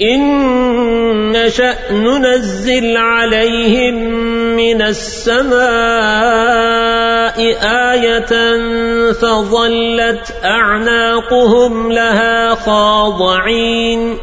إن نشأ ننزل عليهم من السماء آية فظلت أعناقهم لها خاضعين